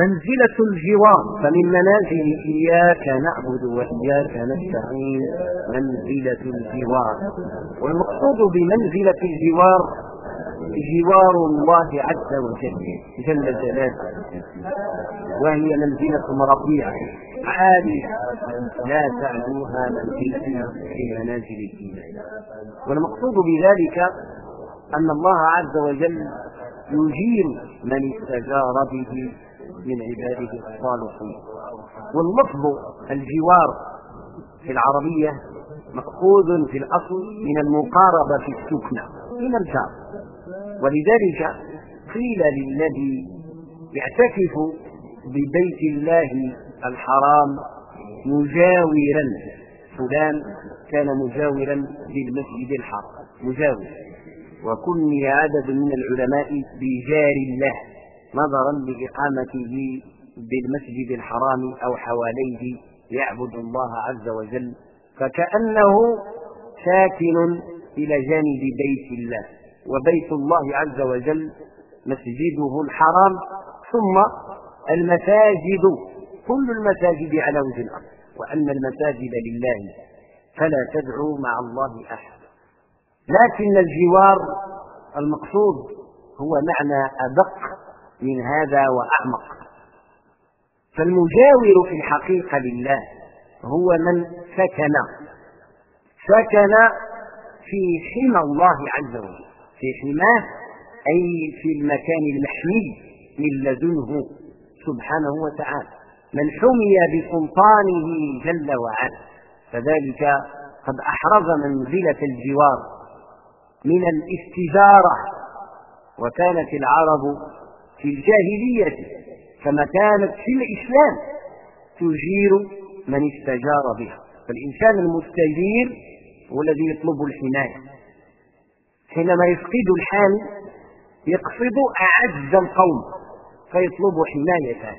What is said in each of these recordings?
منزلة الجوار فمن منازل إياك نعبد وإياك نستعين. منزلة الجوار. والمقصود بمنزلة الجوار جوار الله عز وجل جل جلاله. وهي منزلة رفيعة عالية لا تعلوها منزلة في منازل الإيمان والمقصود بذلك أن الله عز وجل يجير من استجار به. من عباده الصالحين. واللفظ الجوار في العربية مأخوذ في الأصل من المقاربة في السكنة من الجار. ولذلك قيل للذي يعتكف ببيت الله الحرام مجاورا فلان كان مجاورا للمسجد الحرام مجاور. وكني عدد من العلماء بجار الله. نظرا لإقامته بالمسجد الحرام أو حواليه يعبد الله عز وجل فكأنه ساكن إلى جانب بيت الله وبيت الله عز وجل مسجده الحرام ثم المساجد كل المساجد على وجه الأرض وأن المساجد لله فلا تدعوا مع الله أحد. لكن الجوار المقصود هو معنى أدق من هذا وأعمق. فالمجاور في الحقيقة لله هو من سكن سكن في حمى الله عز وجل. في حماه أي في المكان المحمي من لدنه سبحانه وتعالى. من حمي بسلطانه جل وعلا. فذلك قد أحرز منزلة الجوار من الاستجارة. وكانت العرب في الجاهلية كما كانت في الإسلام تجير من استجار بها. فالإنسان المستجير هو الذي يطلب الحماية. حينما يفقد الحامي يقصد أعز القوم فيطلب حمايته.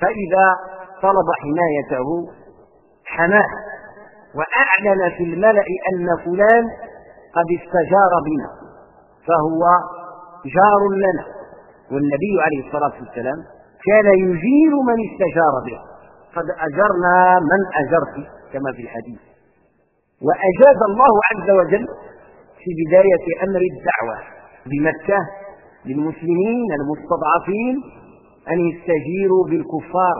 فإذا طلب حمايته حماه وأعلن في الملأ أن فلان قد استجار بنا فهو جار لنا. والنبي عليه الصلاة والسلام كان يجير من استجار به. قد أجرنا من أجرت كما في الحديث. وأجاز الله عز وجل في بداية أمر الدعوة بمكة للمسلمين المستضعفين أن يستجيروا بالكفار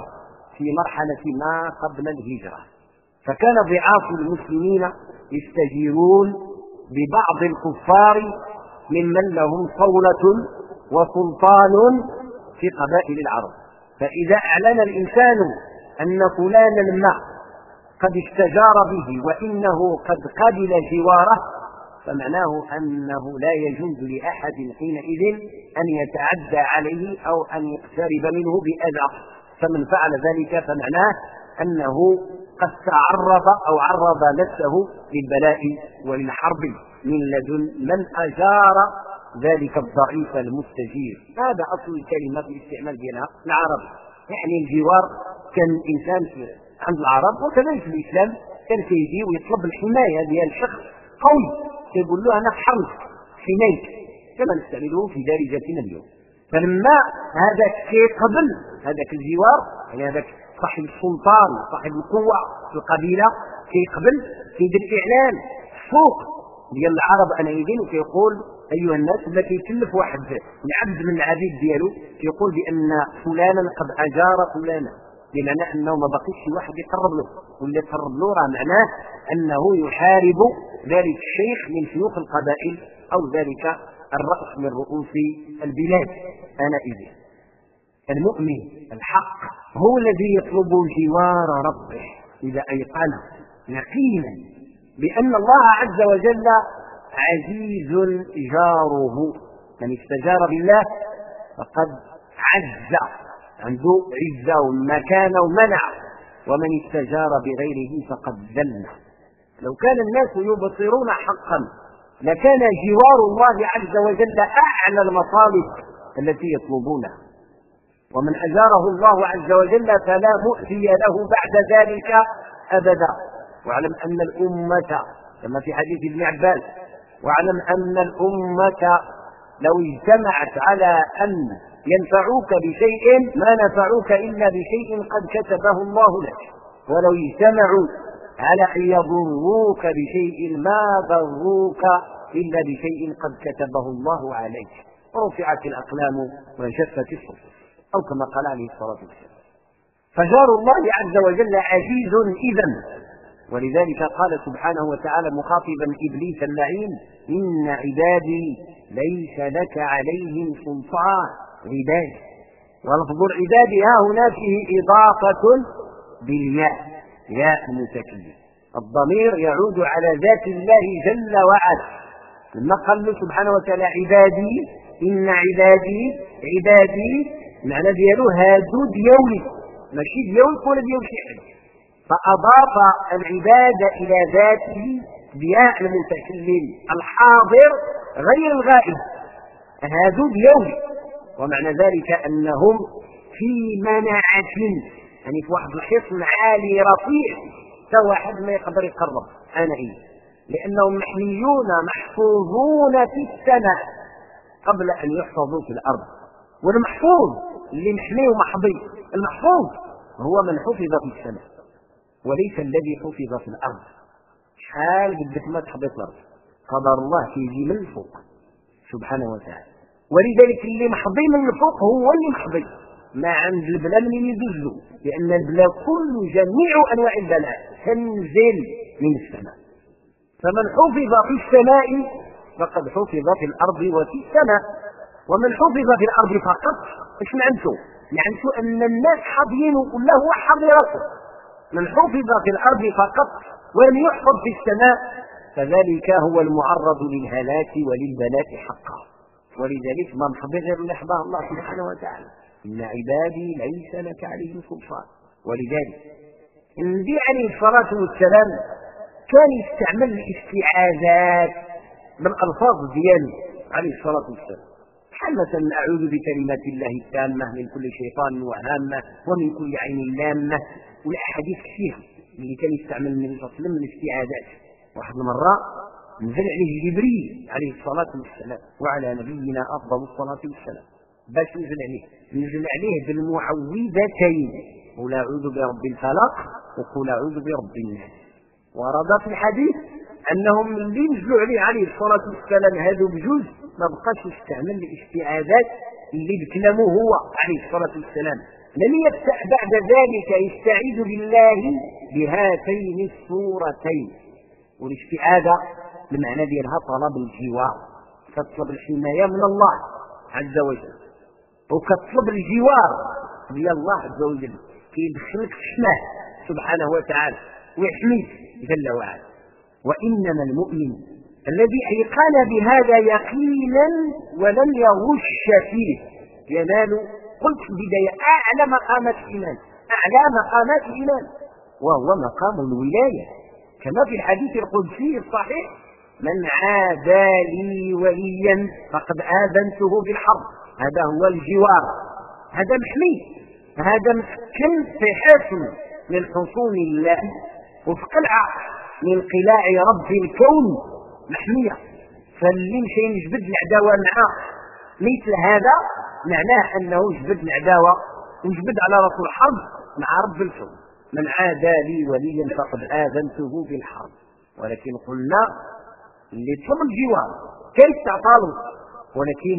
في مرحلة ما قبل الهجرة. فكان ضعاف المسلمين يستجيرون ببعض الكفار ممن لهم صولة وسلطان في قبائل العرب. فإذا أعلن الإنسان أن فلانا ما قد استجار به وإنه قد قبل جواره فمعناه أنه لا يجوز لأحد حينئذ أن يتعدى عليه أو أن يقترب منه بأذى. فمن فعل ذلك فمعناه أنه قد تعرض أو عرض نفسه للبلاء وللحرب من لدن. من أجار ذلك الضعيف المستجير. هذا أصل الكلمة في الاستعمال ديالها العرب. يعني الجوار كان الإنسان عند العرب وكذلك في الإسلام كان كيجي ويطلب الحماية ديال شخص قوي. كيقول له أنا حرمك حمايك كما نستعمله في دارجتنا اليوم. فلما هذاك كيقبل هذاك الجوار يعني هذاك صاحب السلطان صاحب القوة في القبيلة كيقبل كيدير إعلان فوق ديال العرب أنا يدين وكيقول أيها الناس الذي كيكلف واحد العبد من العبيد ديالو يقول بأن فلانا قد أجار فلانا بمعنى أنه ما بقيش شي واحد يقرب له. واللي يقرب له راه معناه أنه يحارب ذلك الشيخ من شيوخ القبائل أو ذلك الرأس من رؤوس البلاد. انئذ المؤمن الحق هو الذي يطلب جوار ربه. إذا ايقن يقينا بأن الله عز وجل عزيز جاره. من استجار بالله فقد عز عنده عزة ومكانة ومنع. ومن استجار بغيره فقد ذل. لو كان الناس يبصرون حقا لكان جوار الله عز وجل أعلى المطالب التي يطلبونها ومن أجاره الله عز وجل فلا مؤتي له بعد ذلك أبدا. واعلم أن الأمة كما في حديث ابن عباس واعلم أن الأمة لو اجتمعت على أن ينفعوك بشيء ما نفعوك إلا بشيء قد كتبه الله لك. ولو اجتمعوا على أن يضروك بشيء ما ضروك إلا بشيء قد كتبه الله عليك. ورفعت الأقلام وانشفت الصحف. أو كما قال عليه الصلاة والسلام. فجار الله عز وجل عزيز إذا ولذلك قال سبحانه وتعالى مخاطبا إبليس اللعين إن عبادي ليس لك عليهم سلطان. عباد ولفظ العباد ها هنا فيه إضافة بالياء ياء المتكلم الضمير يعود على ذات الله جل وعلا. لما قال سبحانه وتعالى عبادي إن عبادي عبادي معنى ديالو هادو ديولي ماشي ديول كل ديول شي حد فأضاف العبادة إلى ذاته بياء المتكلم الحاضر غير الغائب هادو ديولي ومعنى ذلك أنهم في مناعة يعني في واحد الحصن عالي رفيع حتى واحد ما يقدر يقرب. أنا إيه لأنهم محميون محفوظون في السماء قبل أن يحفظوا في الأرض. والمحفوظ اللي محمي ومحظي المحفوظ هو من حفظ في السماء. وليس الذي حفظ في الأرض. شحال بدك ما تحبط الأرض. قدر الله كيجي من الفوق. سبحانه وتعالى. ولذلك اللي محظي من الفوق هو اللي محظي ما عند البلاء من يدزو. لأن البلاء كل جميع أنواع البلاء تنزل من السماء. فمن حفظ في السماء فقد حفظ في الأرض وفي السماء. ومن حفظ في الأرض فقط. إيش معنته معنته أن الناس حاضرين كله هو حاضرته من حفظ في الأرض فقط ولم يحفظ في السماء فذلك هو المعرض للهلاك وللبلاء حقا. ولذلك ما محفظ غير اللي الله سبحانه وتعالى. إن عبادي ليس لك عليهم سلطان. ولذلك النبي عليه الصلاة والسلام كان يستعمل الاستعاذات بالألفاظ دياله عليه الصلاة والسلام. مثلا أعوذ بكلمات الله التامة من كل شيطان وهامة ومن كل عين لامة. والأحاديث كثيرة اللي كان يستعمل النبي صلى الله عليه وسلم الاستعاذات واحد المرة نزل عليه جبريل عليه الصلاة والسلام وعلى نبينا أفضل الصلاة والسلام. باش نزل عليه. نزل عليه بالمعوذتين. قل أعوذ برب الفلق وقل أعوذ برب الناس. ورد في الحديث أنهم اللي نزلوا عليه عليه الصلاة والسلام هذو بجوز ما بقاش يستعمل الاستعاذات اللي بكلمه هو عليه الصلاة والسلام. لم يبدا بعد ذلك يستعيذ بالله بهاتين السورتين والاستعاذة المعنى ديالها طلب الجوار كتطلب الحماية من الله عز وجل. وكتطلب الجوار ديال الله عز وجل كيدخلك في حماة سبحانه وتعالى ويحميك جل وعلا. وإنما المؤمن الذي أيقن بهذا يقينا ولم يغش فيه. ينال قلت في البداية أعلى مقامات الإيمان. أعلى مقامات الإيمان. وهو مقام الولاية. كما في الحديث القدسي الصحيح من عادى لي وليا فقد آذنته بالحرب. هذا هو الجوار. هذا محمي. هذا مسكن في حصن من حصون الله وفي قلعة من قلاع رب الكون. محمية. فاللي مشى يجبد العداوة معاه. مثل هذا معناه أنه جبد العداوة وجبد على رسول الحرب مع رب الكون من عادى لي وليا فقد آذنته بالحرب. ولكن قلنا اللي طلب الجوار كيف تعطاله؟ ولكن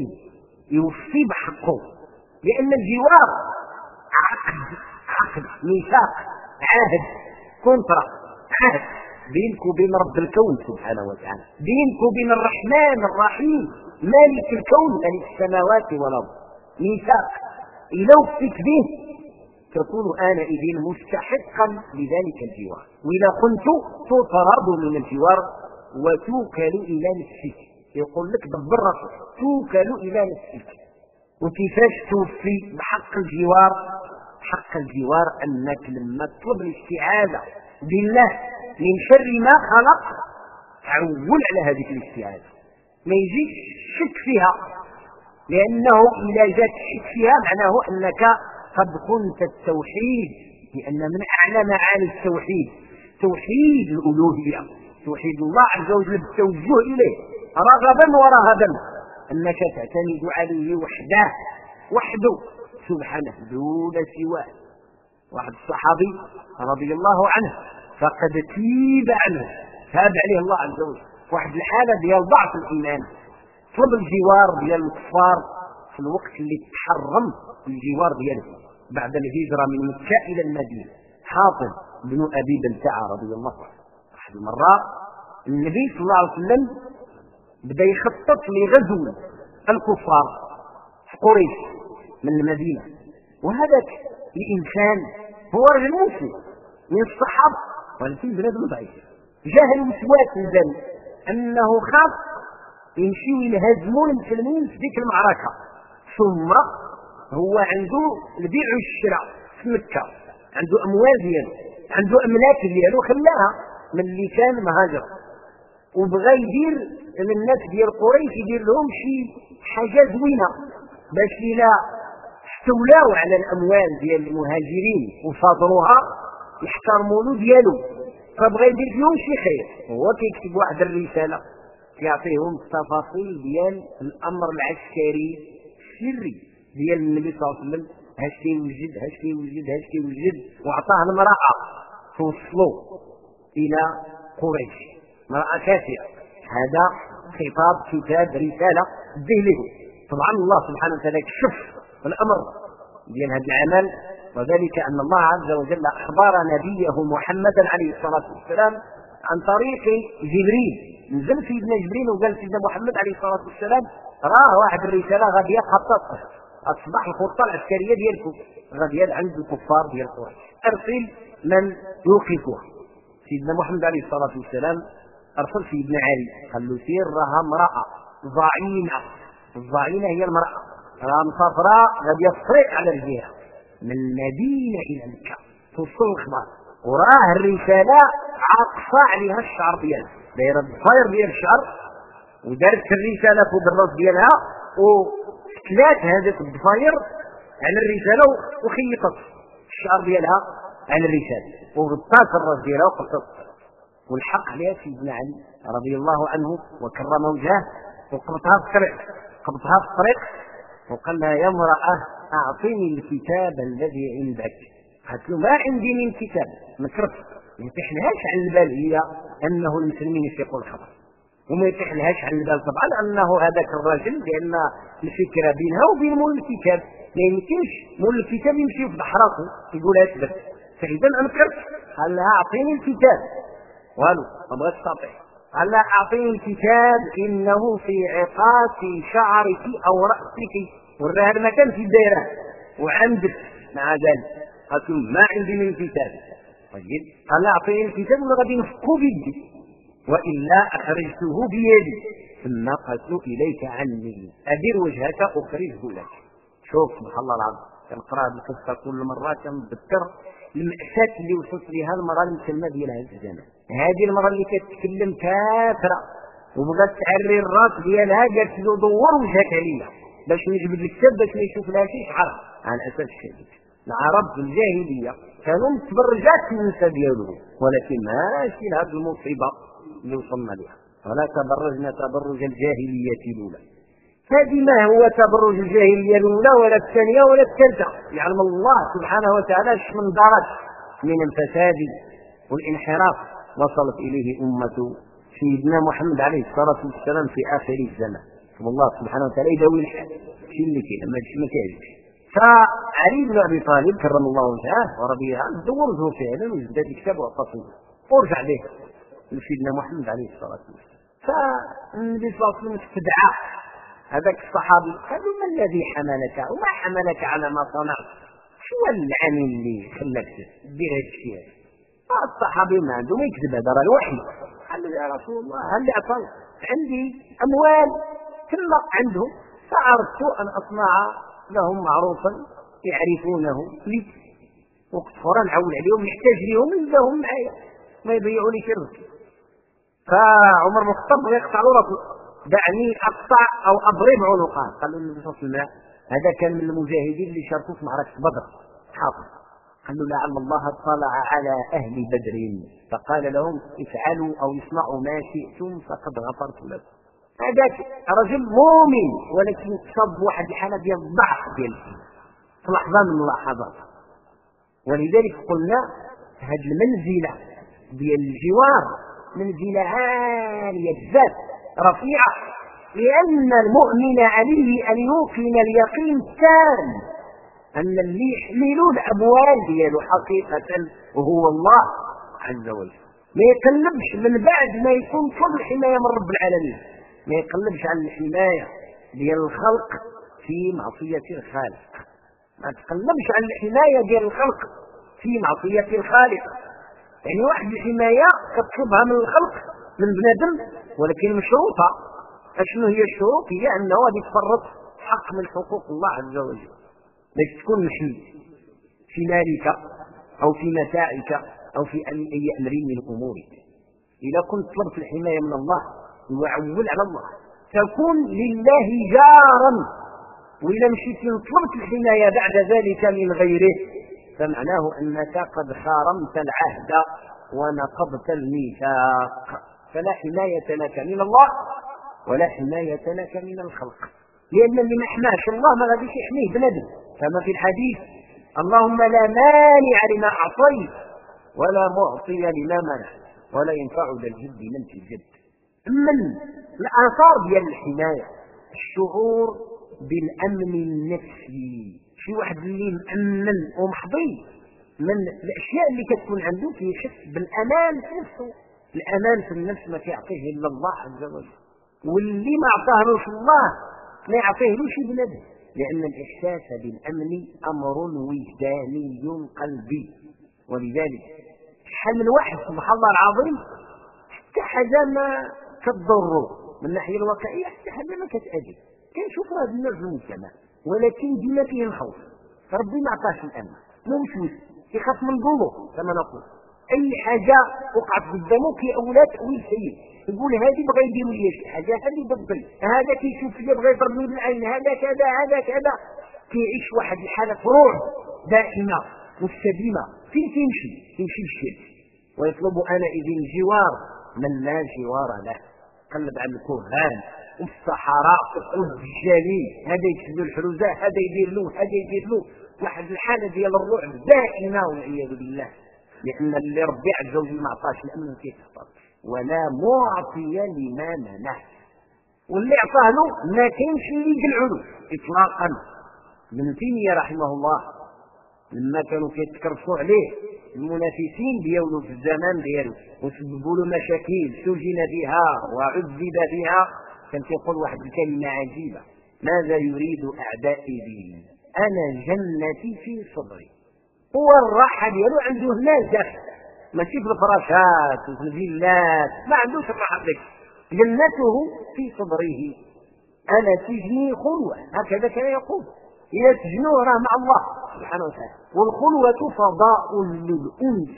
يوفي بحقه. لأن الجوار عقد عقد ميثاق عهد كونترا عهد. بينك وبين رب الكون سبحانه وتعالى. بينك وبين الرحمن الرحيم مالك الكون مالك السماوات والأرض. ميثاق. إذا وفيت به. تكون آنئذ مستحقا لذلك الجوار. وإذا كنت تطرد من الجوار وتوكل إلى نفسك. يقول لك دبر راسك توكل إلى نفسك. وكيفاش توفي؟ بحق الجوار. حق الجوار أنك لما تطلب الاستعاذة بالله من شر ما خلق عول على هذه الاستعاذة ما يجيش شك فيها لأنه إذا جاءت شك فيها معناه أنك قد كنت التوحيد لأن من أعلى معاني التوحيد. توحيد الألوهية توحيد الله عز وجل بالتوجه إليه رغبا ورهبا. أنك تعتمد عليه وحده وحده. سبحانه دون سواه. واحد الصحابي رضي الله عنه فقد تيب عنه. تاب عليه الله عز وجل. واحد الحالة ديال ضعف الإيمان. طلب الجوار ديال الكفار في الوقت اللي تحرم الجوار دياله بعد الهجرة من مكة إلى المدينة. حاطب بن أبي بلتعة رضي الله عنه. واحد المرة النبي صلى الله عليه وسلم بدأ يخطط لغزو الكفار في قريش من المدينة. وهذاك الإنسان هو رجل مسلم. من الصحابة. ولكن بنادم ضعيف جاهل وسواس الدم أنه خاف يمشيو ينهزموا المسلمين في ديك المعركة. ثم هو عنده البيع والشراء في مكة. عنده أموال ديالو. عنده أملاك ديالو خلاها من اللي كان مهاجر. وبغى يدير للناس ديال قريش يدير لهم شي حاجة زوينة. باش إلى استولاو على الأموال ديال المهاجرين وصادروها يحترموا له ديالو. فبغى يدير فيهم شي خير؟ هو كيكتب واحد الرسالة يعطيهم التفاصيل ديال الأمر العسكري السري ديال النبي صلى الله عليه وسلم. هاش كيوجد هاش كيوجد هاش كيوجد وعطاه المراه توصلوا إلى قريش. امرأة كافرة. هذا خطاب كتاب رسالة به طبعا الله سبحانه وتعالى كشف الأمر ديال هذا العمل. وذلك أن الله عز وجل أخبر نبيه محمدا عليه الصلاة والسلام عن طريق جبريل. نزل سيدنا جبريل وقال سيدنا محمد عليه الصلاة والسلام راه واحد الرسالة غادي خطط أصبح الخطة العسكرية ديالكم غادي عند الكفار ديال قريش. أرسل من يوقفها سيدنا محمد عليه الصلاة والسلام أرسل سيدنا علي قال له سير راها امرأة ضعينة. الضعينة هي المرأة. راها مسافره غادي الطريق على الجهه من المدينة إلى مكة. توصل الخبر وراه الرسالة عاقصه عليها الشعر ديالها. دايرة الضفاير ديال الشعر ودارت الرسالة فوق الراس ديالها وكلات هذاك الضفاير على الرسالة وخيطت الشعر ديالها على الرسالة. وغطات الراس ديالها وقلت والحق عليها سيدنا علي رضي الله عنه وكرم وجهه وقبضها في الطريق قبضها في الطريق وقال لها يا امرأة أعطيني الكتاب الذي عندك. قالت له ما عندي من كتاب. نكرت ما يتحلهاش على البال. هي أنه المسلمين يسيقوا الخبر. وما يتحلهاش على البال طبعا أنه هذاك الرجل لأن الفكرة بينها وبين مول الكتاب. ما يمكنش مول الكتاب يمشي في راسه يقول اثبت فإذا أنكرت قال لها أعطيني الكتاب. والو ما بغاش تطيع قال أعطيني الكتاب إنه في عقاص شعرك أو رأسك. وراها المكان في الدائره وعندك مع ذلك. قالت ما عندي من كتاب. طيب قال أعطيني الكتاب ولا غادي نفقه بيدي. وإلا أخرجته بيدي. ثم قلت إليك عني أدير وجهك أخرجه لك. شوف سبحان الله العظيم كنقرا هذه القصة كل مرة كنذكر المأساة اللي وصلت لها المرأة المسلمة ديال هذا الزمان هذه المرأة اللي كتكلم كافرة وبغات تعري الراس ديالها قالت له دور وجهك عليا. باش نجبد الكتاب باش ما يشوف لها شي شعر على الاساس الشديد العرب في الجاهلية كانوا متبرجات النساء ديالهم ولكن ماشي لهذه المصيبة اللي وصلنا لها ولا تبرجنا تبرج الجاهلية الأولى. هذه ما هو تبرج الجاهلية الأولى ولا الثانية ولا الثالثة؟ يعلم الله سبحانه وتعالى من درج من الفساد والانحراف وصلت إليه أمة سيدنا محمد عليه الصلاة والسلام في آخر الزمان. الله سبحانه وتعالى. يداوي الحال شي اللي كاين ما فعلي بن أبي طالب كرم الله وجهه ورضي عنه دورته فعلا وجد كتاب وعطاه ورجع به لسيدنا محمد عليه الصلاة والسلام. فالنبي صلى الله عليه وسلم استدعاه هذاك الصحابي. قالوا ما الذي حملك؟ وما حملك على ما صنعت؟ شو العمل اللي خلاك دير هذا الشيء الصحابي ما عنده ما يكذب هذا راه الوحي قال يا رسول الله هل اعطوا عندي أموال؟ ثم عندهم فاردت أن أصنع لهم معروفا يعرفونه لي. وقت أخرى نعول عليهم نحتاج لهم نلقاهم معايا ما يضيعوا لي شرك فعمر بن الخطاب يقطع له راسه دعني أقطع أو أضرب عنقه قال النبي صلى الله عليه وسلم هذا كان من المجاهدين اللي شاركوا في معركة بدر. حاضر. قال له لعل الله اطلع على أهل بدر. فقال لهم افعلوا أو اصنعوا ما شئتم فقد غفرت لكم. هذاك رجل مؤمن ولكن تصاب واحد الحالة ديال الضعف ديال في لحظة من اللحظات. ولذلك قلنا هذه المنزلة ديال الجوار منزلة عالية بزاف رفيعة. لأن المؤمن عليه أن يوقن اليقين التام أن اللي يحملوا الأموال ديالو حقيقة وهو الله عز وجل. ما يقلبش من بعد ما يكون كل الحمايه من رب العالمين. ما يقلبش على الحماية ديال الخلق في معصية الخالق. ما تقلبش على الحماية ديال الخلق في معصية الخالق. يعني واحد الحماية كتطلبها من الخلق من بنادم ولكن مشروطة. أشنو هي الشروط؟ هي أنه غادي يتفرط حق من حقوق الله عز وجل. باش تكون محمي في مالك أو في متاعك أو في اي أمر من أمورك. إذا كنت طلبت الحماية من الله وعول على الله. تكون لله جارا. واذا مشيت طلبت الحماية بعد ذلك من غيره. فمعناه أنك قد خارمت العهد ونقضت الميثاق. فلا حماية لك من الله ولا حماية لك من الخلق. لأن اللي ما حماش الله ما غاديش يحميه بنادم. كما في الحديث اللهم لا مانع لما أعطيت ولا معطي لما منع ولا ينفع ذا الجد من في الجد. من الآثار ديال الحماية؟ الشعور بالأمن النفسي. شي واحد اللي مأمن ومحظي من الأشياء اللي كتكون عنده كيحس بالأمان في نفسه. الأمان في النفس ما كيعطيه إلا الله عز وجل. واللي ما عطاهلوش الله ما يعطيهلوش بنادم. لأن الإحساس بالأمن أمر وجداني قلبي. ولذلك شحال من واحد سبحان الله العظيم حتى حاجة ما كتضره من الناحيه الواقعية حتى حاجة ما كتأذي كنشوف هذا النوع في المجتمع ولكن ديما فيه الخوف. ربي ما عطاش الأمن. مو مشوش. يخاف من الظلم كما نقول. أي حاجة وقعت قدامه كيأولها تأويل سيء. يقول هذه بغى يديروا لي شي حاجة هذه يبدل هذا كيشوف لي بغى يضربني بالعين هذا كذا هذا كذا. كيعيش واحد الحالة روح دائمة مستديمة. فين تمشي تمشي للشرك. ويطلب أنا إذن جوار. من لا جوار له؟ قلب على الكهان وفي الصحراء والدجالين هذا يشد الحروزه هذا يدير له هذا يدير له واحد الحالة ديال الرعب دائمة والعياذ بالله. لأن اللي ربي عز وجل ما عطاش الأمن كيف ولا معطي لما منع. واللي اعطاه له ما كاينش اللي يقلعوا له. اطلاقا. ابن تيمية رحمه الله لما كانوا كيتكرسوا عليه المنافسين ديالو في الزمان ديالو وسببوا له مشاكل سجن فيها وعذب فيها كان كيقول واحد الكلمة عجيبة ماذا يريد أعدائي بي؟ أنا جنتي في صدري. هو الراحة ديالو عنده هنا داخل ماشي في الفراشات وفي الفيلات ما عندوش الراحة ديك جنته في صدره. أنا سجني خلوه هكذا كان يقول. هي سجنه راه مع الله سبحانه وتعالى. والخلوة فضاء للانس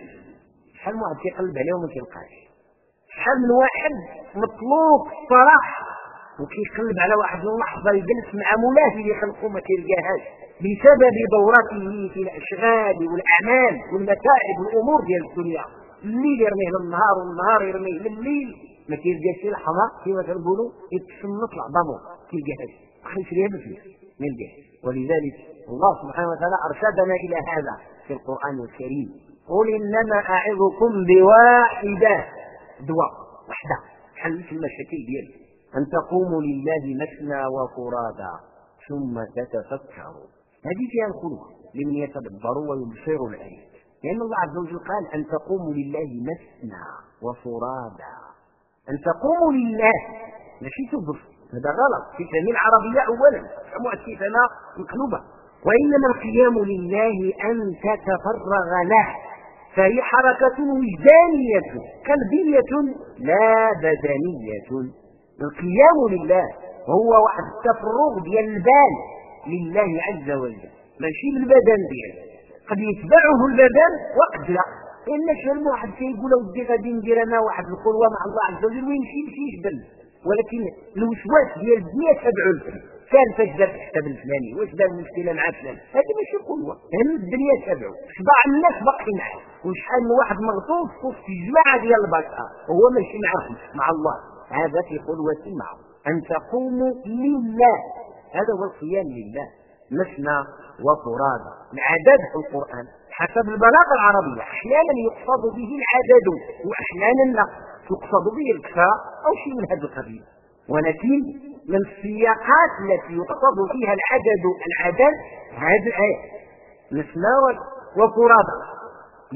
شحال من واحد كيقلب عليه وما كيلقاش. شحال من واحد مطلوب الصراحه وكيقلب على واحد اللحظة يجلس مع مولاه اللي خلقه ما كيلقاهاش. بسبب دورته في الأشغال والأعمال والمتاعب والأمور ديال الدنيا. الليل يرميه للنهار والنهار يرميه لليل ما كيلقاش شي لحظة كما كنقولوا يتسنط العظمه كيلقاهاش. خلي ليها بفلوس ما يلقاهاش. ولذلك الله سبحانه وتعالى أرشدنا إلى هذا في القرآن الكريم. قل إنما أعظكم بواحدة دواء وحده حل في المشاكل ديالك أن تقوموا لله مثنى وفرادا ثم تتفكروا. هذه فيها الخلوة لمن يتدبر ويبصر الآيات لأن الله عز وجل قال أن تقوموا لله مثنى وفرادا أن تقوموا لله. ماشي تبص هذا غلط. في فهم العربية أولا. فهموا الكيفانة مقلوبة. وإنما القيام لله أن تتفرغ له. فهي حركة وجدانية. قلبية لا بدنية. القيام لله هو واحد التفرغ ديال البال لله عز وجل. ماشي بالبدن ديالو. قد يتبعه البدن وقد لا. لأن شحال واحد كيقول ودي غادي ندير أنا واحد الخلوه مع الله عز وجل ويمشي يمشي يجبل. ولكن الوسواس ديال الدنيا تبعو الفلان كان فاش دار الحساب الفلاني واش دار المشكلة مع فلان؟ هذه ماشي خلوه هم الدنيا تبعو شبع الناس باقي معاه وشحال من واحد مغصوب في وسط جماعة ديال البشر هو ماشي معاهم مع الله. هذا في خلوه معه. أن تقوموا لله. هذا هو القيام لله. مثنى وفرادى. العدد في القرآن. حسب البلاغة العربية أحيانا يقصد به العدد وأحيانا لا. يقصد به الكفاء أو شيء من هذا القبيل. ولكن من السياقات التي يقصد فيها العدد العدد هذه الآية. مثنى وفرادى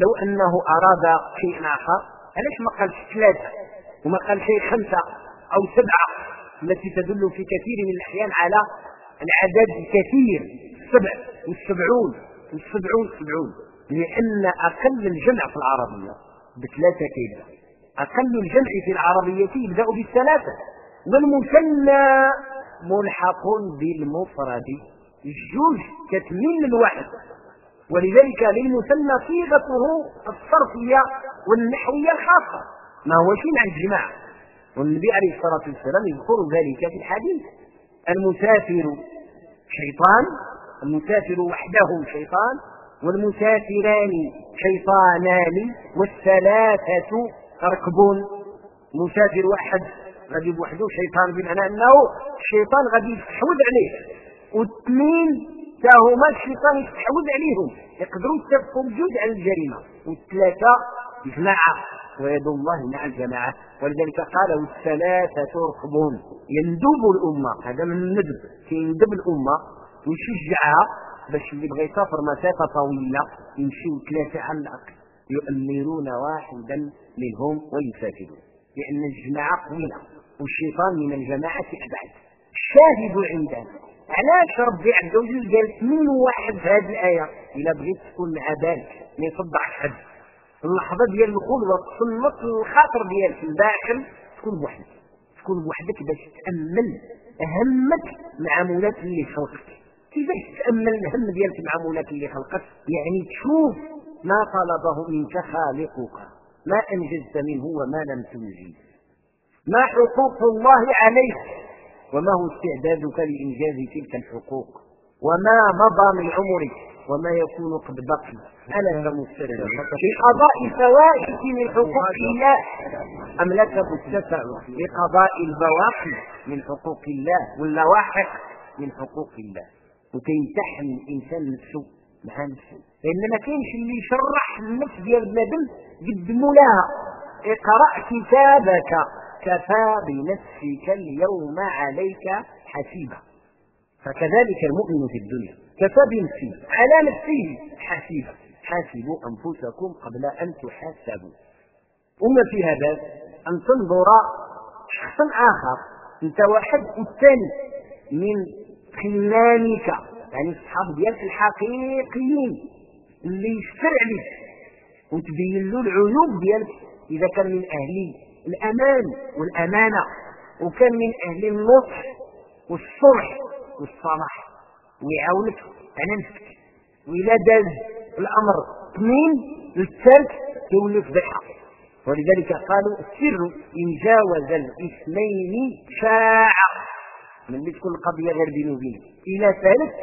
لو أنه أراد شيء آخر علاش ما قالش ثلاثة؟ وما قال شيء خمسة أو سبعة؟ التي تدل في كثير من الأحيان على العدد الكثير. السبع والسبعون والسبعون سبعون لأن أقل الجمع في العربية بثلاثة كيف أقل الجمع في العربية يبدأ بالثلاثة والمثنى ملحق بالمفرد الجوج كتميل الواحد. ولذلك للمثنى صيغته الصرفية والنحوية الخاصة ما هو شيء مع الجماع. والنبي عليه الصلاة والسلام يذكر ذلك في الحديث المسافر شيطان المسافر وحده شيطان والمسافران شيطانان والثلاثة ركب مسافر واحد غادي بوحده شيطان بمعنى أنه الشيطان غادي يستحوذ عليه. واثنين هما الشيطان يستحوذ عليهم. يقدروا يتفقوا بجوج على الجريمة. والثلاثة جماعة. ويد الله مع الجماعة. ولذلك قال والثلاثة ركبون. يندب الأمة. هذا من الندب. كيندب الأمة. ويشجعها باش اللي بغى يسافر مسافة طويلة. يمشيو ثلاثة على الأقل. يؤمرون واحدا منهم ويسافرون. لأن الجماعة طويله والشيطان من الجماعة أبعد. الشاهد عندنا. علاش ربي عز وجل قال من واحد في هذه الآية؟ إلا بغيت تكون مع بالك ما يصدعش حد اللحظة ديال الخلوة تصنط الخاطر ديالك الداخل تكون بوحدك. تكون بوحدك باش تامل همك مع مولات اللي خلقك. كيفاش تامل الهم ديالك مع مولات اللي خلقك؟ يعني تشوف ما طلبه منك خالقك. ما أنجزت منه وما لم تنجز. ما حقوق الله عليك. وما هو استعدادك لإنجاز تلك الحقوق. وما مضى من عمرك. وما يكون قد بقي. ألا مستدر في قضاء فوائد من حقوق الله. أم لك متسع في قضاء البواقي من حقوق الله؟ واللواحق من حقوق الله. وكيمتحن الإنسان نفسه مع نفسه لأن ما كاينش اللي يشرح النفس ديال بنادم قدموا لها اقرأ كتابك. كفى بنفسك اليوم عليك حسيبا. فكذلك المؤمن في الدنيا. كفى بنفسه. على نفسه حسيبا. حاسبوا أنفسكم قبل أن تحاسبوا. وما في هذا أن تنظر شخصا آخر. أنت واحد والثاني. من خلانك يعني الصحاب ديالك الحقيقيين. اللي يشفر عليك وتبين له العيوب ديالك. إذا كان من أهل الأمان والأمانة وكان من أهل النصح والصلح والصلاح ويعاونك على نفسك. وإلا داز الأمر اثنين الثالث يولي فضيحة ولذلك قالوا السر إن جاوز الاثنين شاع. من اللي تكون القضية غير بيني وبينك. إلى ثالث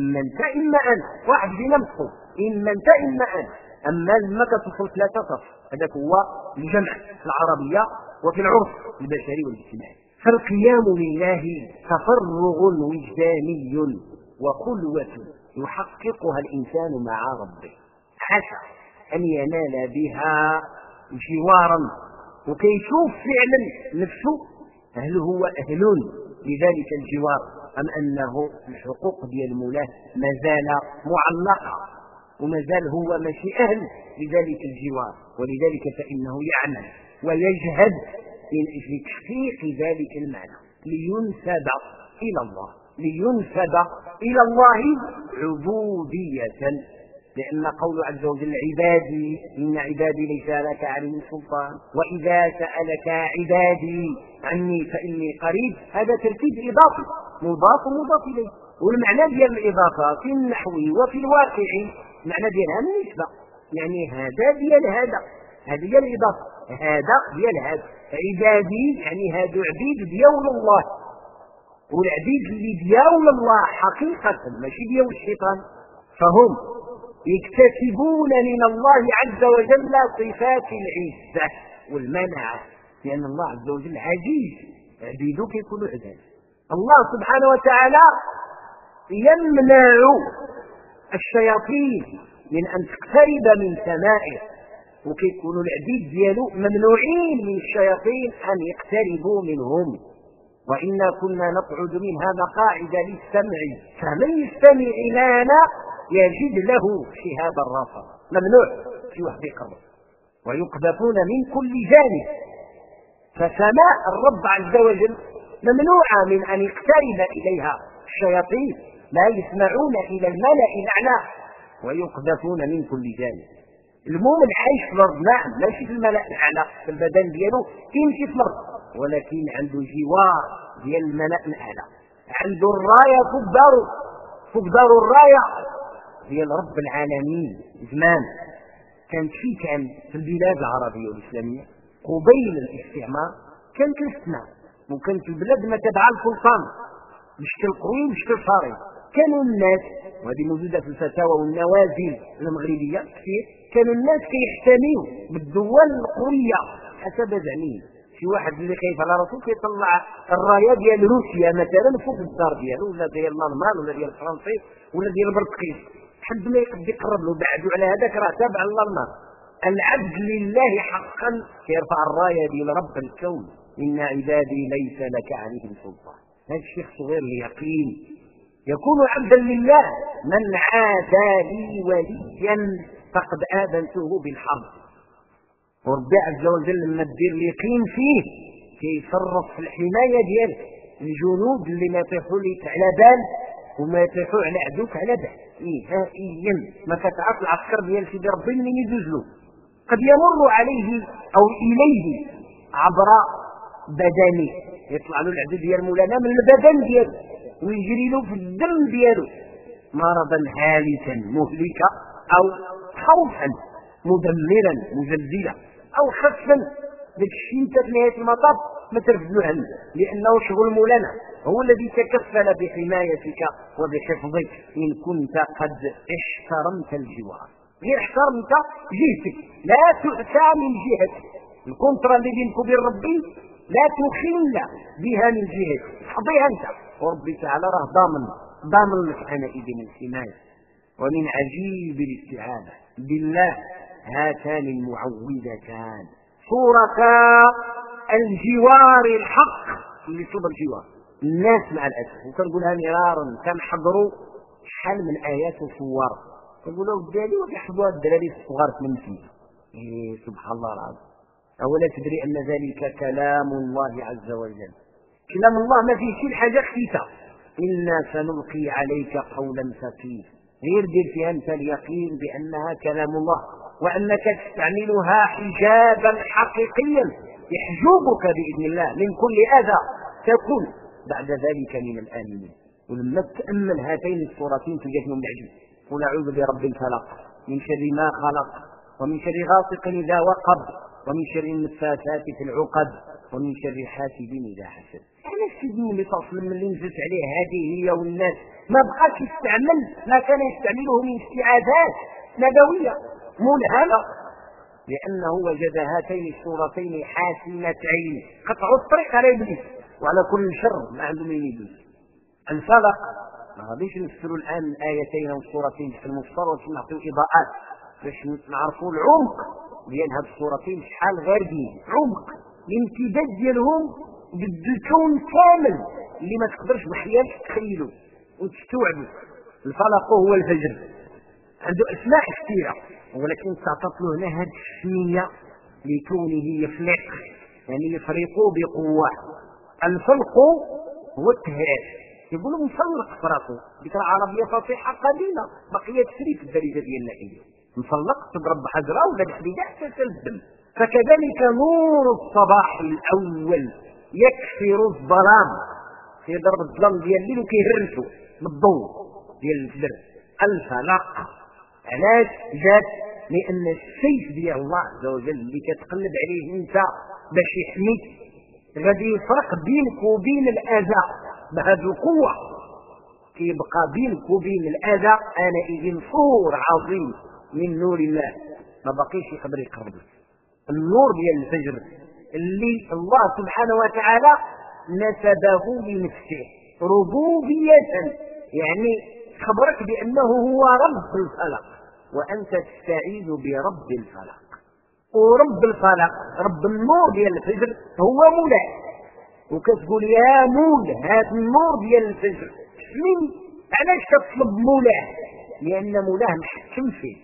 إما أنت إما أنا واحد فينا مسقوط إما أنت إما أنا أما لما كتصل ثلاثة صف هذاك هو الجمع في العربية وفي العرف البشري والاجتماعي. فالقيام لله تفرغ وجداني وخلوة يحققها الإنسان مع ربه. عسى أن ينال بها جوارا. وكيشوف فعلا نفسه هل هو أهل لذلك الجوار أم أنه الحقوق ديال مولاه ما زال معلقة. وما زال هو ماشي أهل لذلك الجوار ولذلك فإنه يعمل ويجهد من أجل تحقيق ذلك المعنى. لينسب إلى الله لينسب إلى الله عبودية. لأن قول عز وجل عبادي إن عبادي ليس لك عليهم سلطان وإذا سألك عبادي عني فإني قريب هذا ترتيب إضافي مضاف ومضاف إليه. والمعنى ديال الإضافة في النحو وفي الواقع. معنى ديالها النسبة يعني هذا ديال هذا. هذه هي الإضافة. هذا ديال هذا. عبادي يعني هذا عبيد ديال الله. والعبيد اللي ديال الله حقيقة ماشي ديال الشيطان. فهم يكتسبون من الله عز وجل صفات العزة والمنعة لأن الله عز وجل عزيز. عبيدو كيكونوا عباد. الله سبحانه وتعالى يمنع الشياطين من أن تقترب من سمائه. وكيكونوا العبيد ديالو ممنوعين من الشياطين أن يقتربوا منهم. وإنا كنا نقعد منها مقاعد للسمع. فمن يستمع لنا يجد له شهابا رافا ممنوع في واحد يقرب ويقذفون من كل جانب. فسماء الرب عز وجل ممنوعة من أن يقترب إليها. الشياطين لا يسمعون إلى الملأ الأعلى ويقذفون من كل جانب. المؤمن عايش في الأرض نعم ماشي في الملأ الاعلى في البدن ديالو يمشي في الأرض ولكن عنده جوار ديال الملأ الاعلى عنده الراية فوق دارو فوق دارو الراية ديال رب العالمين. زمان كانت في كان في البلاد العربية والإسلامية قبيل الاستعمار كانت الاستثناء وكانت البلاد ما تبع السلطان بشكل قوي وبشكل صارم كانوا الناس وهذه موجودة في الفتاوى والنوازل المغربية كثير كانوا الناس كيحتميوا بالدول القويه حسب زعمهم شي واحد اللي خايف على راسه كيطلع الراية ديال روسيا مثلا فوق الدار ديالو ولا ديال الألمان ولا ديال الفرنسي ولا ديال البرتقيس حد ما يقد يقرب له بعدو على هذاك راه تابع للألمان. العبد لله حقا كيرفع الراية ديال رب الكون. إن عبادي ليس لك عليهم سلطان. هذا الشيخ صغير اليقين. يكون عبدا لله. من عادى لي وليا فقد آذنته بالحرب. وربي عز وجل لما دير اليقين فيه كيصرف في الحماية ديالك. الجنود اللي ما يطيحوا لك على بال وما يطيحوا على عدوك على بال. نهائيا ما كتعرف العسكر ديال سيدي ربي منين يدوز قد يمر عليه أو إليه عبر بدنه. يطلع له العدو ديال مولانا من البدن ديالو. ويجري له في الدم ديالو مرضا هالكا مهلكا أو خوفا مدمرا مزلزلا أو خفا. داك الشيء انت في نهاية المطاف ما ترفدو عنه لأنه شغل مولانا. هو الذي تكفل بحمايتك وبحفظك. إن كنت قد احترمت الجوار. غير احترمت جهتك. لا تؤتى من جهتك. الكونترا اللي بينك وبين ربي لا تخل بها من جهتك. احفظيها أنت. وربي تعالى راه ضامن. ضامن لك أنا إذن الحمايه ومن عجيب الاستعانة. بالله هاتان المعوذتان. صورتا الجوار الحق. اللي صوب الجوار. الناس مع الأسف. وكنقولها مرارا كنحضروا شحال من آيات وصور كنقولوا ودالي وكيحفظوها الدراري الصغار من فيه إيه سبحان الله العظيم. أولا تدري أن ذلك كلام الله عز وجل. كلام الله ما فيه شي حاجة خفيفة. إنا سنلقي عليك قولا ثقيلا. غير دير فيها أنت اليقين بأنها كلام الله وأنك تستعملها حجابا حقيقيا. يحجبك بإذن الله من كل أذى تكون بعد ذلك من الآمنين. ولما تأمل هاتين الصورتين تلقى فيهم العجب قل أعوذ برب الفلق من شر ما خلق ومن شر غاسق إذا وقب ومن شر النفاثات في العقد ومن شر حاسد إذا حسد. النبي صلى الله عليه وسلم اللي نزلت عليه هذه هي والناس. ما بقاش يستعمل ما كان يستعمله من استعاذات نبويه ملهمه لأنه وجد هاتين السورتين حاسمتين. قطعوا الطريق على إبليس. وعلى كل شر ما عنده من يدوس الفلق. ما غاديش نفسروا الآن الايتين أو السورتين في المفسر باش نعطيو إضاءات. باش نعرفوا العمق ديال هاد السورتين شحال غارقين عمق. الامتداد ديالهم ضد الكون كامل اللي ما تقدرش بحياتك تخيله وتستوعبه الفلق هو الفجر عنده أسماء كثيرة ولكن تعطت له هنا هذه السميه لكونه يفلق يعني يفرق بقوة. الفلق هو التهراس يقولوا مفلق في ذكرى عربية فصيحة قليله بقيه تسري في الدرجة ديالنا اليه مفلق تضرب بحجره ولا بحديده حتى الدم. فكذلك نور الصباح الأول. يكسر الظلام. كيضرب الظلام ديال الليل وكيهرسو بالضوء ديال الفجر الفلق. علاش جات لأن السيف ديال الله عز وجل اللي كتقلب عليه أنت باش يحميك. غادي يفرق بينك وبين الأذى. بهذه القوة. كيبقى بينك وبين الأذى أنا اذن صور عظيم من نور الله. ما بقيش يقدر يقرب. النور ديال الفجر. اللي الله سبحانه وتعالى نسبه لنفسه. ربوبية يعني خبرك بأنه هو رب الفلق وأنت تستعيذ برب الفلق. ورب الفلق رب النور ديال الفجر هو مولاه وكتقول يا مول هات النور ديال الفجر. من؟ علاش تطلب مولاه لأن مولاه محكم فيه.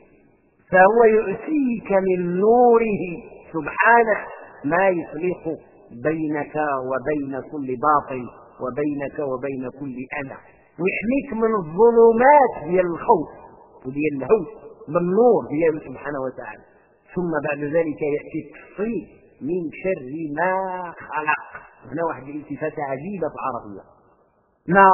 فهو يؤتيك من نوره سبحانه. ما يفرق بينك وبين كل باطل وبينك وبين كل أذى. ويحميك من الظلمات ديال الخوف وديال الهوس بالنور دياله سبحانه وتعالى. ثم بعد ذلك يأتي التفصيل من شر ما خلق. هنا واحد الالتفاتة عجيبة في العربية. ما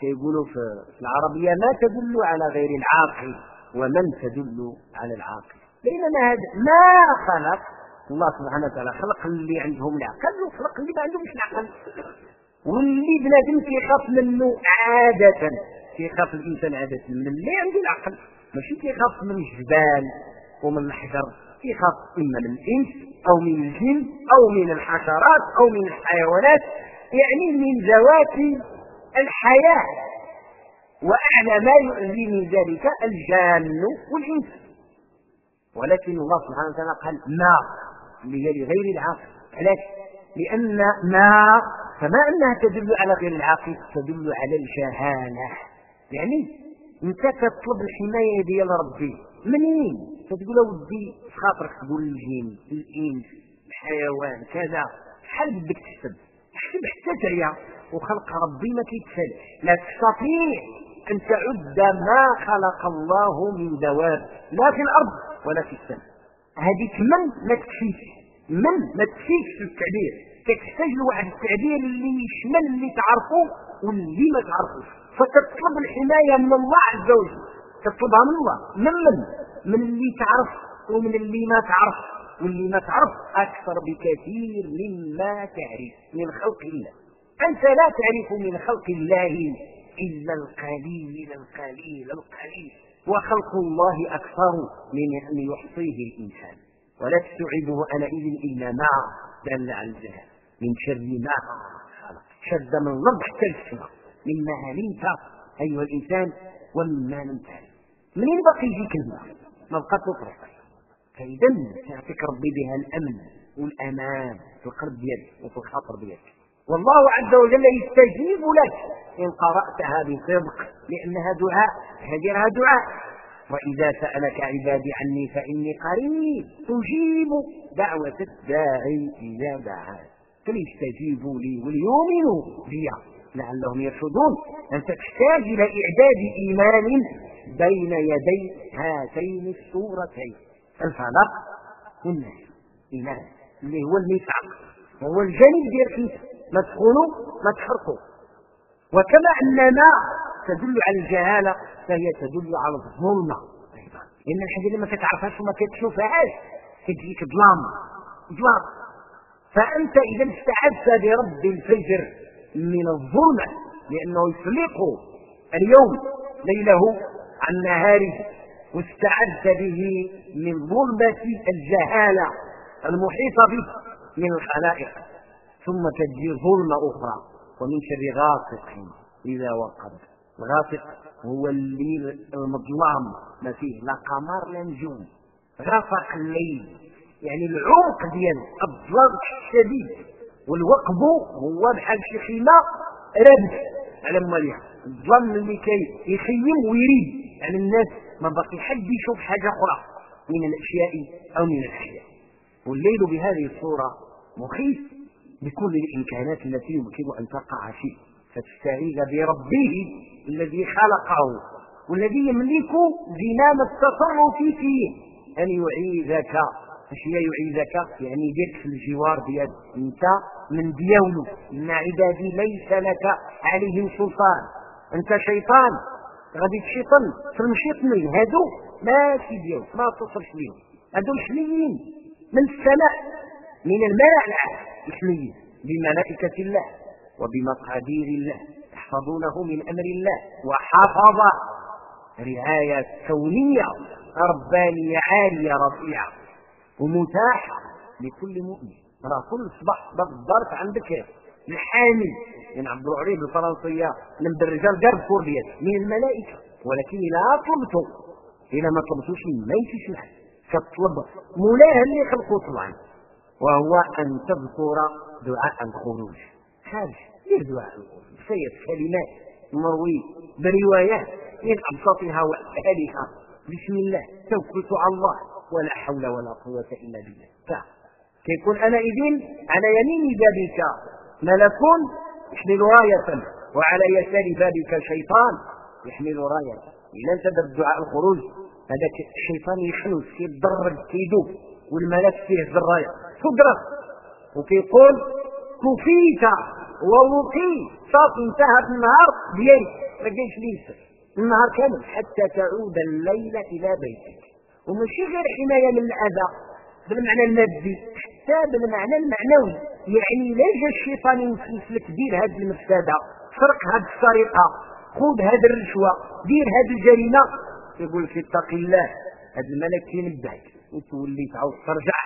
كيقولوا في العربية ما تدل على غير العاقل ومن تدل على العاقل. بينما هذا ما خلق الله سبحانه وتعالى خلق اللي عندهم العقل وخلق اللي ما عندهمش العقل واللي بنادم كيخاف منه عادة. كيخاف الإنسان عادة. من اللي عنده العقل. ماشي كيخاف من الجبال ومن الحجر. يخاف إما من الإنس أو من الجن أو من الحشرات أو من الحيوانات. يعني من ذوات الحياة. وأعلى ما يؤذي من ذلك الجان والإنس. ولكن الله سبحانه وتعالى قال ما لغير العاقل. علاش؟ لأن ما كما أنها تدل على غير العاقل تدل على الجهالة. يعني انت تطلب الحماية ديال ربي منين؟ فتقول ودي خاطرك تقول الجن الإنس الحيوان كذا. شحال بدك تحسب؟ احسب حتى تعيا وخلق ربي ما كيتسالش. لا تستطيع أن تعد ما خلق الله من دواب لا في الأرض ولا في السماء. هذيك من ما تكفيش؟ من ما تكفيش في التعبير. كتحتاج لواحد التعبير اللي يشمل اللي تعرفه واللي ما تعرفوش. فتطلب الحماية من الله عز وجل. تطلبها من الله. من من؟ من اللي تعرف ومن اللي ما تعرف. واللي ما تعرف أكثر بكثير مما تعرف من خلق الله. أنت لا تعرف من خلق الله إلا القليل القليل القليل. وخلق الله أكثر من أن يحصيه الإنسان. ولا تستوعبه أنئذ إلا ما دل على الجهل. من شر ما شد من الأرض حتى السماء مما علمت أيها الإنسان ومما لم تعلم منين بقي يجيك الماء ما بقى تطرق فإذا سيعطيك ربي بها الأمن والأمان في القلب ديالك وفي الخاطر ديالك والله عز وجل يستجيب لك. إن قراتها بصدق لأنها دعاء لها دعاء. وإذا سألك عبادي عني فإني قريب تجيب دعوة الداعي إذا دعان فليستجيبوا لي وليؤمنوا بي لعلهم يرشدون. أنت تحتاج إلى إعداد إيمان بين يدي هاتين السورتين الفلق والناس إيمان اللي هو الميثاق وهو الجانب ديال ما تخونوا ما تحرقوا وكما أن ما تدل على الجهالة فهي تدل على الظلمة أيضا لأن الحاجة اللي ما كتعرفهاش وما كتشوفهاش كتجيك ظلام ظلام. فأنت إذا استعذت برب الفجر من الظلمة لأنه يفلق اليوم ليله عن نهاره واستعد به من ظلمة الجهالة المحيطة به من الخلائق. ثم تجي ظلمة أخرى ومن شر غاسق. إذا وقب الغاسق هو الليل المظلام ما فيه لا قمر لا نجوم. غسق الليل. يعني العمق ديال الظلام الشديد والوقب هو بحال شي خيمة رابط على مالها الظلام اللي كي يخيم ويريد. يعني الناس ما بقي حد يشوف حاجة أخرى من الأشياء أو من الأشياء والليل بهذه الصورة مخيف. بكل الإمكانات التي يمكن أن تقع فيه فتستعيذ بربه الذي خلقه والذي يملك زمام التصرف فيه. أن يعيذك اش هي يعيذك؟ يعني يديرك في الجوار ديال أنت من دياولو إن عبادي ليس لك عليهم سلطان. أنت شيطان. غادي تشيطن. تنشيطني هادو ماشي ديالك ما توصلش ليهم هادو محميين من السماء. من الملأ محميين بملائكة الله وبمقادير الله يحفظونه من أمر الله وحفظ رعاية كونية ربانية عالية رفيعة ومتاحة لكل مؤمن. راه كل صباح باب عندك الحامي ينعبروا عليه بالفرنسيه من الرجال دار الكرديات من الملائكة. ولكن اذا طلبته إذا ما طلبتوش ما يسمح كطلب مولاه اللي خلقه طبعا. وهو أن تذكر دعاء الخروج. خارج غير دعاء الخروج. سيد كلمات مروي بروايات من أبسطها وأسهلها. بسم الله. توكلت على الله. ولا حول ولا قوة إلا بالله. كيكون أنا إذن على يمين بابك ملك يحمل راية. وعلى يسار بابك شيطان يحمل راية. إذا انت درت دعاء الخروج هذاك الشيطان يحنس يضرب كيدو والملك فيه الراية. تضرب وكيقول كفيت ووقيت صافي انتهى النهار ديالك ما كاينش ليس النهار كامل حتى تعود الليل إلى بيتك. وماشي غير حماية من الأذى بالمعنى المادي حتى بالمعنى المعنوي. يعني لا جا الشيطان يوسوس لك دير هذه المفسدة سرق هذه السرقة خذ هذه الرشوة دير هذه الجريمة. يقول لك اتق الله هذا الملك ينبهك وتولي تعاود ترجع.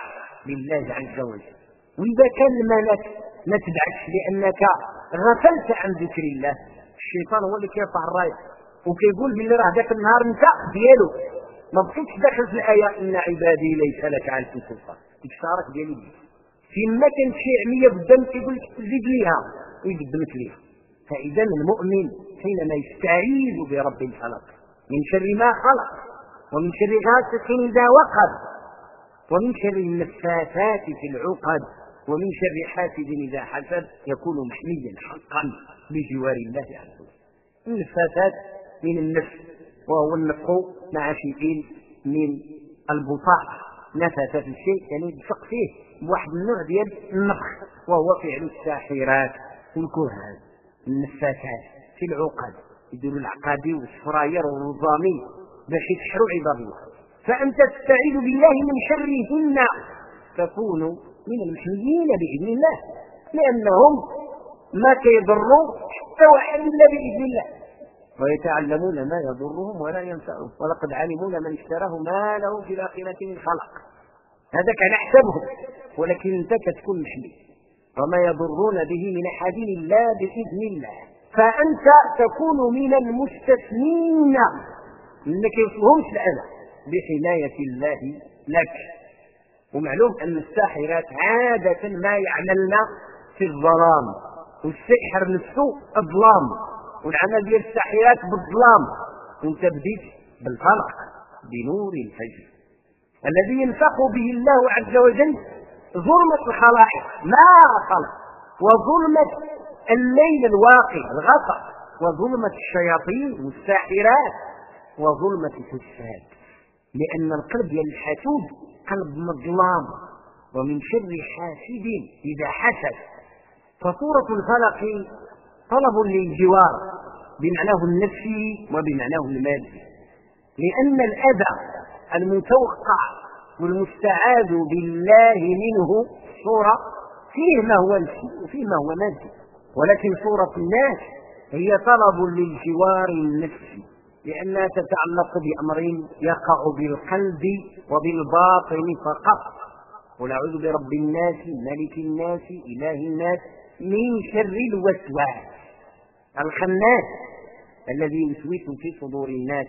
لله عز وجل. وإذا كان الملك ما تدعكش لأنك غفلت عن ذكر الله. الشيطان هو اللي كيرفع الرايه وكيقول باللي راه ذاك النهار انت ديالو. ما بقيتش داخل في الايه إن عبادي ليس لك عليهم سلطان. ديك ديالي. فيما كان شي عمية قدام كيقول لك زيد ليها ويقدمك ليها. فإذا المؤمن حينما يستعيذ برب الفلق من شر ما خلق ومن شر غاسق إذا وقب ومن شر النفاثات في العقد ومن شر حاسد إذا حسد يكون محميا حقا بجوار الله عز وجل. النفاثات من النفس وهو النفخ مع شيء من البطاق نفث في الشيء يعني يدفق فيه بواحد النوع ديال النفخ وهو فعل الساحرات والكهان النفاثات في العقد يديروا العقادي والسفراير والنظامي باش يسحروا عباد الله. فانت تستعيذ بالله من شرهن تكون من المحميين بإذن الله. لأنهم ما كيضروا حتى واحد إلا بإذن الله. ويتعلمون ما يضرهم ولا ينفعهم. ولقد علموا من اشتراه ما له في الآخرة من خلق. هذا كان أحسبهم. ولكن انت كتكون محمي وما يضرون به من أحد إلا بإذن الله. فأنت تكون من المستثنين. إنك يوصلهمش الأذى. بحماية الله لك. ومعلوم أن الساحرات عادة ما يعملن في الظلام والسحر نفسه الظلام والعمل ديال الساحرات بالظلام. وانت بديت بالفلق بنور الفجر. الذي ينفق به الله عز وجل ظلمة الخلائق ما خلق وظلمة الليل الواقع الغطى وظلمة الشياطين والساحرات وظلمة الفساد. لأن القلب ديال الحسود قلب مظلام ومن شر حاسد إذا حسد. فصورة الفلق طلب للجوار بمعناه النفسي وبمعناه المادي لأن الأذى المتوقع والمستعاذ بالله منه صورة فيه ما هو نفسي وفيه ما هو مادي. ولكن صورة الناس هي طلب للجوار النفسي لأنها تتعلق بأمر يقع بالقلب وبالباطن فقط. قل أعوذ برب الناس ملك الناس إله الناس من شر الوسواس الخناس الذي يسوس في صدور الناس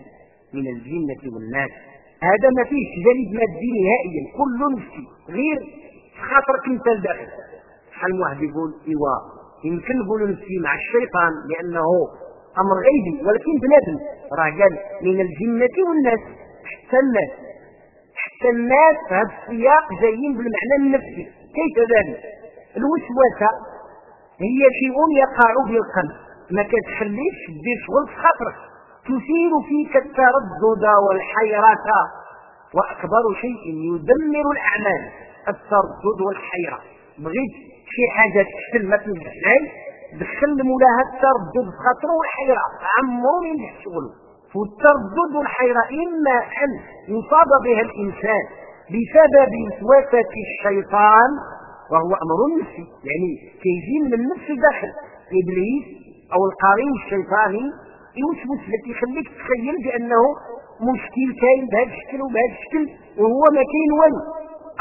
من الجنة والناس. هذا ما فيش جانب مادي نهائيا. كل نفسي غير خاطرك انت الداخل شحال واحد يقول إيوا يمكن نقول نفسي مع الشيطان لأنه أمر غيبي ولكن بنادم قال من الجنة والناس. حتى الناس. حتى الناس في هذا السياق جايين بالمعنى النفسي. كيف ذلك؟ الوسوسة هي شيء يقع بالقلب ما كتخليش دير شغل في خاطرك. تثير فيك التردد والحيرة. وأكبر شيء يدمر الأعمال التردد والحيرة. بغيت شي حاجة تشتل ما تنجحش دخل مولاها التردد خاطره والحيرة عمرو من شغله والتردد والحيرة إما أن يصاب بها الإنسان بسبب وسوسة الشيطان وهو أمر نفسي. يعني كيجي من النفس داخل إبليس أو القرين الشيطاني يوسوس لك يخليك تخيل بأنه مشكل كاين بهذا الشكل وبهذا الشكل وهو ما كاين والو.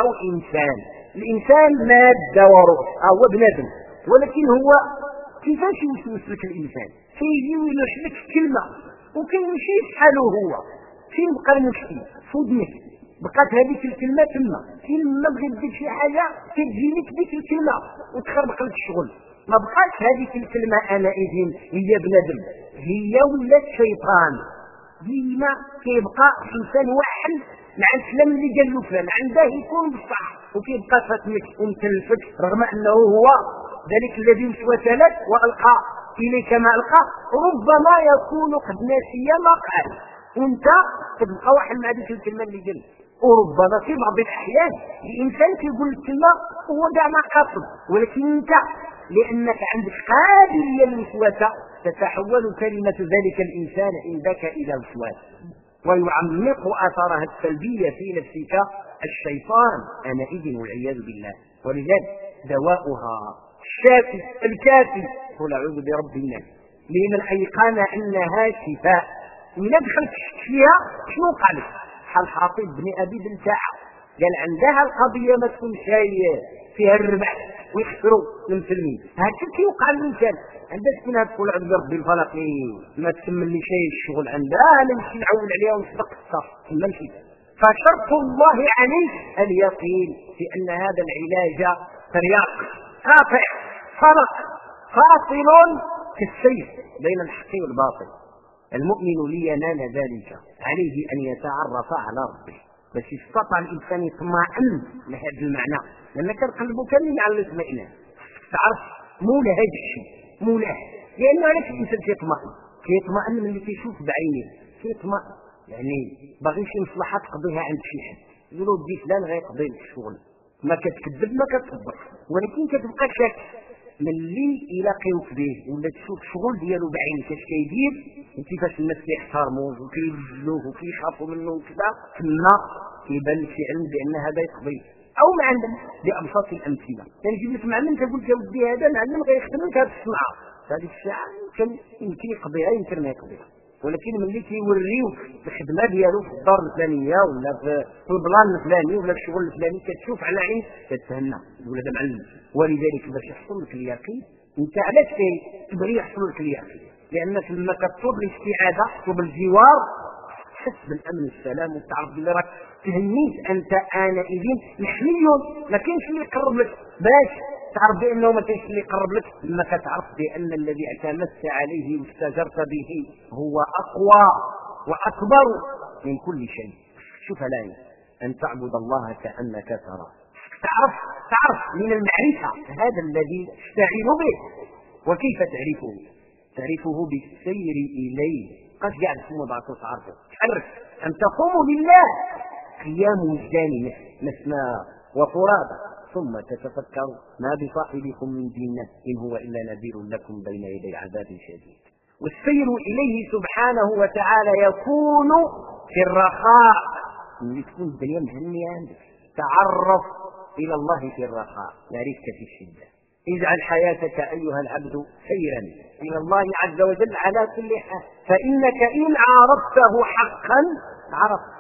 أو إنسان. الإنسان مادة وروح هو بنادم. ولكن هو كيفاش يوسوس لك الإنسان؟ كيجي ويلوح لك كلمه وكيمشي يسحلو هو. فين بقى المشكل فودنك بقات هذيك الكلمة تما. فين ما بغيت دير شي حاجة كتجي لك ديك الكلمة وتخربق لك الشغل. ما بقاش هذيك الكلمة أنا إذن هي بنادم. هي ولات شيطان. ديما كيبقى إنسان واحد مع الكلام اللي قال له فلان. عنده يكون بصح وكيبقى فاتمك ومتلفك رغم أنه هو ذلك الذي وسوس لك والقى إليك ما القى ربما يكون قد نسي قال. وانت تبقى واحد مع هذيك الكلمة اللي قال. وربما في بعض الأحيان الإنسان كيقول الكلمة هو كاع ما قاصد. ولكن أنت لأنك عندك قابلية للوسوسه تتحول كلمة ذلك الإنسان عندك إلى وسواس ويعمق اثرها السلبية في نفسك الشيطان. انئذ والعياذ بالله. ولذلك دواؤها الشافي الكافي. قل أعوذ برب الناس. لمن ايقن إنها شفاء. وإذا دخلت فيها شنو قال؟ بحال حاطب بن أبي بلتاعه قال عندها القضية ما تكون شاي فيها الربح ويخسروا المسلمين. هكا كيوقع الإنسان. عندها تكون تقول عبد ربي الفلق ما تكمل لي شيء الشغل عندها نمشي نعول عليها ونصدق الصف نمشي فشرط الله عليك اليقين في أن هذا العلاج ترياق. قاطع فرق فاصل كالسيف بين الحق والباطل المؤمن لينال ذلك عليه أن يتعرف على ربه. باش يستطع الإنسان يطمئن لهذا المعنى. لأن كان قلبه كامل على الاطمئنان. تعرف مولى هذا الشيء مولاه لأنه علاش الإنسان كيطمئن؟ كيطمئن من اللي كيشوف بعينيه. كيطمئن. يعني باغي شي مصلحة تقضيها عند شي حد. يقولوا دي فلان غيقضي لك الشغل ما كتكذب ما كتصبر ولكن كتبقى شاك ملي يلاقيوك به. ولا تشوف الشغل ديالو بعينك اش كيدير وكيفاش الناس كيحترموه وكيوجلوه وكيخافوا منه وكذا تما كيبان لك علم بأن هذا يقضي. أو معلم بابسط الأمثلة. يعني نجيب لك معلم تقول لك ودي هذا معلم غيخدم لك هذه الصنعه هذه الساعة يمكن يمكن يقضيها يمكن ما يقضيها. ولكن ملي كيوريوك الخدمه ديالو في الدار الفلانية ولا في ال plan الفلاني ولا في الشغل الفلاني كتشوف على عين كتهنى. هذا معلم. ولذلك باش يحصل لك اليقين انت علاش تبغي يحصل لك اليقين. لانك لما كتطلب الاستعاذه تطلب الجوار تحس بالأمن والسلام وتعرف بلي راك تهنيت أنت آنئذ محمي ما كاينش اللي يقرب لك. باش تعرف بانه ما كاينش اللي يقرب لك لما كتعرف بأن الذي اعتمدت عليه واستجرت به هو أقوى وأكبر من كل شيء. شوف الآية أن تعبد الله كأنك تراه. تعرف تعرف من المعرفة هذا الذي تستعين به. وكيف تعرفه؟ تعرفه بالسير إليه. قد قاعد اسمه بعض تعرفه تحرك أن تقوم بالله. قيام وجدان مثنى وفرادى ثم تتفكر ما بصاحبكم من دينه إن هو إلا نذير لكم بين يدي عذاب شديد. والسير إليه سبحانه وتعالى يكون في الرخاء. اللي تكون الدنيا مهنية عندك تعرف إلى الله في الرخاء. يعرفك في الشدة. اجعل حياتك أيها العبد سيرا إلى الله عز وجل على كل حال. فإنك إن عارفته حقا عرفت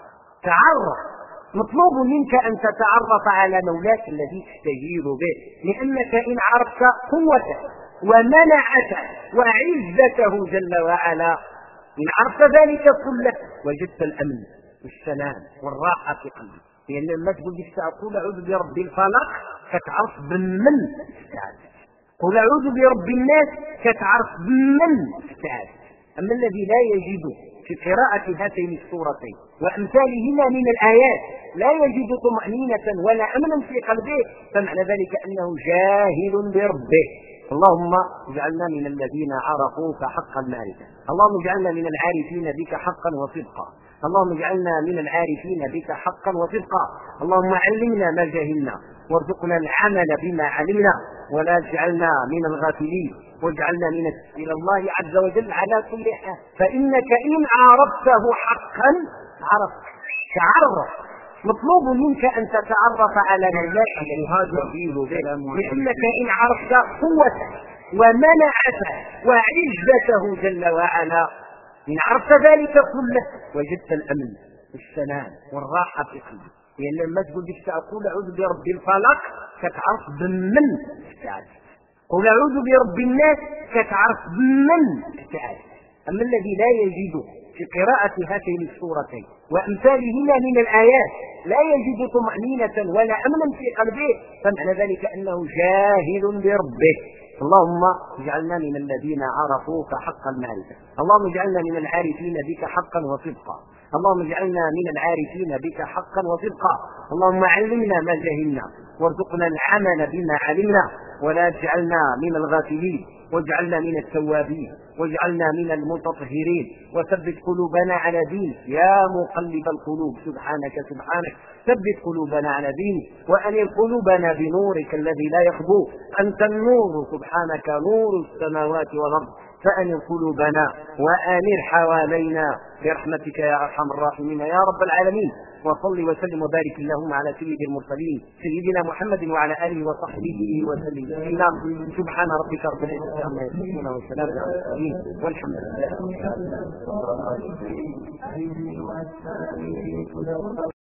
تعرف. مطلوب منك أن تتعرف على مولاك الذي تستجير به لأنك إن عرفت قوته ومنعته وعزته جل وعلا. إن عرفت ذلك كله وجدت الأمن والسلام والراحة في قلبك لأن لما تقول لي قل أعوذ برب الفلق كتعرف بمن استعاذ قل أعوذ برب الناس كتعرف بمن استعاذ أما الذي لا يجد في قراءة هاتين السورتين. وأمثالهما من الآيات. لا يجد طمأنينة ولا أمنا في قلبه. فمعنى ذلك أنه جاهل بربه. اللهم اجعلنا من الذين عرفوك حق المعرفة اللهم اجعلنا من العارفين بك حقا وصدقا. اللهم اجعلنا من العارفين بك حقا وصدقا. اللهم علمنا ما جهلنا. وارزقنا العمل بما علمنا. ولا تجعلنا من الغافلين. واجعلنا من إلى الله عز وجل على كل حال. فإنك إن عرفته حقا عرفت تعرف. مطلوب منك أن تتعرف على الذي لانك إن عرفت قوته ومنعته وعزته جل وعلا. إن عرفت ذلك كله وجدت الأمن والسلام والراحة في قلبك. لأن لما تقول لك سأقول أعوذ برب الفلق كتعرف بمن؟ قل أعوذ برب الناس كتعرف من تعالى أما الذي لا يجد في قراءة هاتين السورتين وأمثالهما من الآيات لا يجد طمأنينة ولا أمنا في قلبه فمعنى ذلك أنه جاهل بربه. اللهم اجعلنا من الذين عرفوك حق المعرفة. اللهم اجعلنا من العارفين بك حقا وصدقا. اللهم اجعلنا من العارفين بك حقا وصدقا. اللهم علمنا ما جهلنا. وارزقنا العمل بما علمنا ولا تجعلنا من الغافلين واجعلنا من التوابين واجعلنا من المتطهرين. وثبت قلوبنا على دينك يا مقلب القلوب. سبحانك سبحانك. ثبت قلوبنا على دينك وانر قلوبنا بنورك الذي لا يخبو. أنت النور سبحانك نور السماوات والأرض. فانر قلوبنا وانر حوالينا برحمتك يا أرحم الراحمين يا رب العالمين. وصل وسلم وبارك اللهم على سيد المرسلين سيدنا محمد وعلى آله وصحبه وسلم. سبحان ربك رب العزة عما يصفون وسلام على المرسلين. والحمد لله